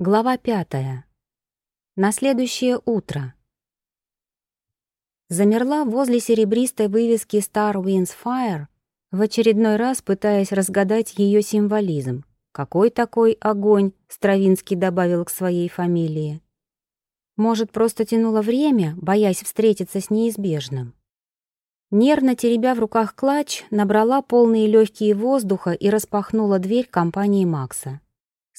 Глава пятая. На следующее утро. Замерла возле серебристой вывески Star Winds Fire, в очередной раз пытаясь разгадать ее символизм. Какой такой огонь Стравинский добавил к своей фамилии? Может, просто тянуло время, боясь встретиться с неизбежным? Нервно теребя в руках клатч, набрала полные легкие воздуха и распахнула дверь компании Макса.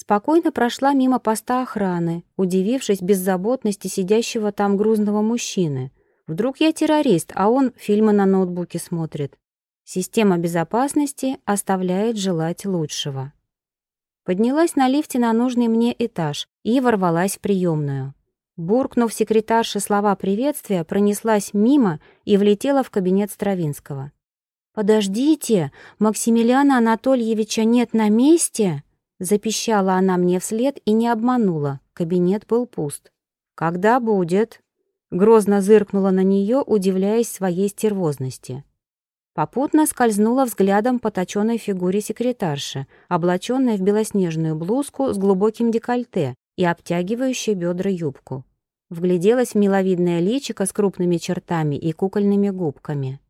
Спокойно прошла мимо поста охраны, удивившись беззаботности сидящего там грузного мужчины. Вдруг я террорист, а он фильмы на ноутбуке смотрит. Система безопасности оставляет желать лучшего. Поднялась на лифте на нужный мне этаж и ворвалась в приемную. Буркнув секретарше слова приветствия, пронеслась мимо и влетела в кабинет Стравинского. «Подождите, Максимилиана Анатольевича нет на месте?» Запищала она мне вслед и не обманула. Кабинет был пуст. «Когда будет?» Грозно зыркнула на нее, удивляясь своей стервозности. Попутно скользнула взглядом по точенной фигуре секретарши, облаченной в белоснежную блузку с глубоким декольте и обтягивающей бедра юбку. Вгляделась в миловидное личико с крупными чертами и кукольными губками.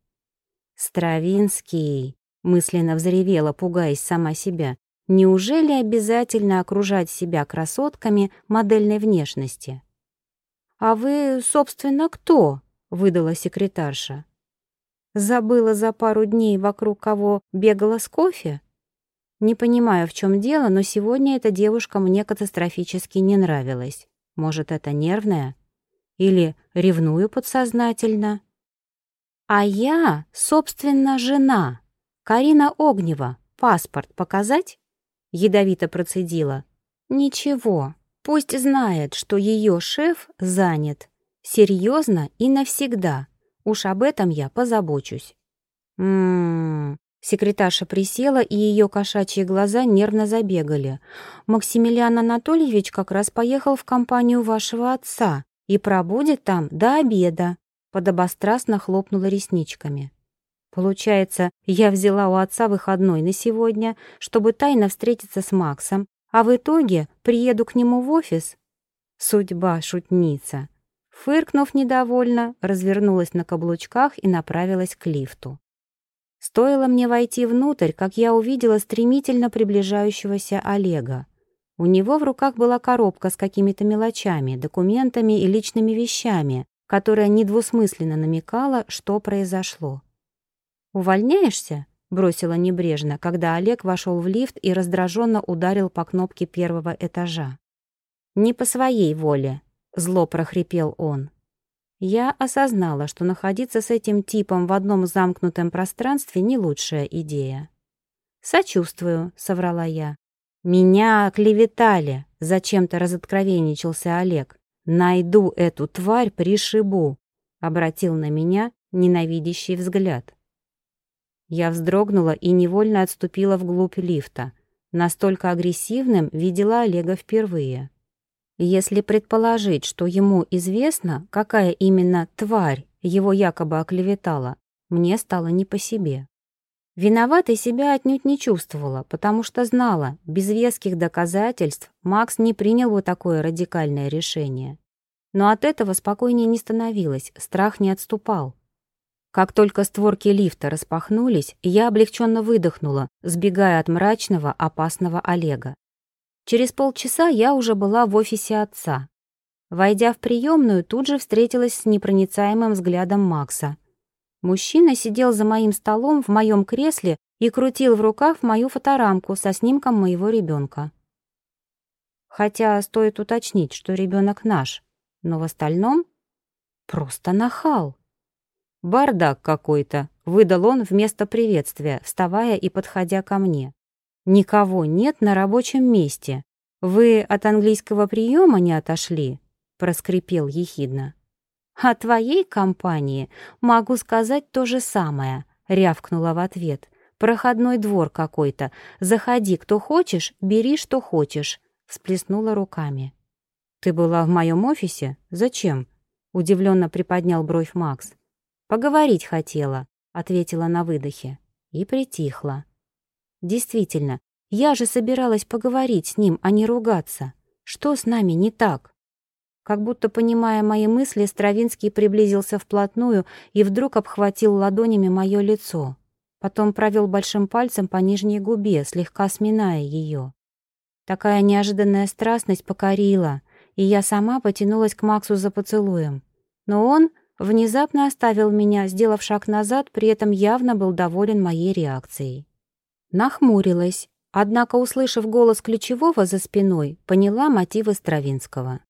«Стравинский!» — мысленно взревела, пугаясь сама себя. Неужели обязательно окружать себя красотками модельной внешности? «А вы, собственно, кто?» — выдала секретарша. «Забыла за пару дней, вокруг кого бегала с кофе?» Не понимаю, в чем дело, но сегодня эта девушка мне катастрофически не нравилась. Может, это нервная? Или ревную подсознательно? А я, собственно, жена. Карина Огнева. Паспорт показать? Ядовито процедила. «Ничего, пусть знает, что ее шеф занят. Серьезно и навсегда. Уж об этом я позабочусь». «М-м-м...» Секретарша присела, и ее кошачьи глаза нервно забегали. «Максимилиан Анатольевич как раз поехал в компанию вашего отца и пробудет там до обеда», подобострастно хлопнула ресничками. Получается, я взяла у отца выходной на сегодня, чтобы тайно встретиться с Максом, а в итоге приеду к нему в офис? Судьба шутница. Фыркнув недовольно, развернулась на каблучках и направилась к лифту. Стоило мне войти внутрь, как я увидела стремительно приближающегося Олега. У него в руках была коробка с какими-то мелочами, документами и личными вещами, которая недвусмысленно намекала, что произошло. «Увольняешься?» — бросила небрежно, когда Олег вошел в лифт и раздраженно ударил по кнопке первого этажа. «Не по своей воле», — зло прохрипел он. Я осознала, что находиться с этим типом в одном замкнутом пространстве не лучшая идея. «Сочувствую», — соврала я. «Меня оклеветали», — зачем-то разоткровенничался Олег. «Найду эту тварь, пришибу», — обратил на меня ненавидящий взгляд. Я вздрогнула и невольно отступила вглубь лифта. Настолько агрессивным видела Олега впервые. Если предположить, что ему известно, какая именно тварь его якобы оклеветала, мне стало не по себе. Виноватой себя отнюдь не чувствовала, потому что знала, без веских доказательств Макс не принял бы такое радикальное решение. Но от этого спокойнее не становилось, страх не отступал. Как только створки лифта распахнулись, я облегченно выдохнула, сбегая от мрачного, опасного Олега. Через полчаса я уже была в офисе отца. Войдя в приемную, тут же встретилась с непроницаемым взглядом Макса. Мужчина сидел за моим столом в моем кресле и крутил в руках мою фоторамку со снимком моего ребенка. Хотя стоит уточнить, что ребенок наш, но в остальном просто нахал. «Бардак какой-то», — выдал он вместо приветствия, вставая и подходя ко мне. «Никого нет на рабочем месте. Вы от английского приема не отошли?» — проскрипел ехидно. «О твоей компании могу сказать то же самое», — рявкнула в ответ. «Проходной двор какой-то. Заходи, кто хочешь, бери, что хочешь», — всплеснула руками. «Ты была в моем офисе? Зачем?» — удивленно приподнял бровь Макс. «Поговорить хотела», — ответила на выдохе. И притихла. «Действительно, я же собиралась поговорить с ним, а не ругаться. Что с нами не так? Как будто понимая мои мысли, Стравинский приблизился вплотную и вдруг обхватил ладонями мое лицо. Потом провел большим пальцем по нижней губе, слегка сминая ее. Такая неожиданная страстность покорила, и я сама потянулась к Максу за поцелуем. Но он внезапно оставил меня, сделав шаг назад, при этом явно был доволен моей реакцией. Нахмурилась, однако, услышав голос ключевого за спиной, поняла мотивы Стравинского.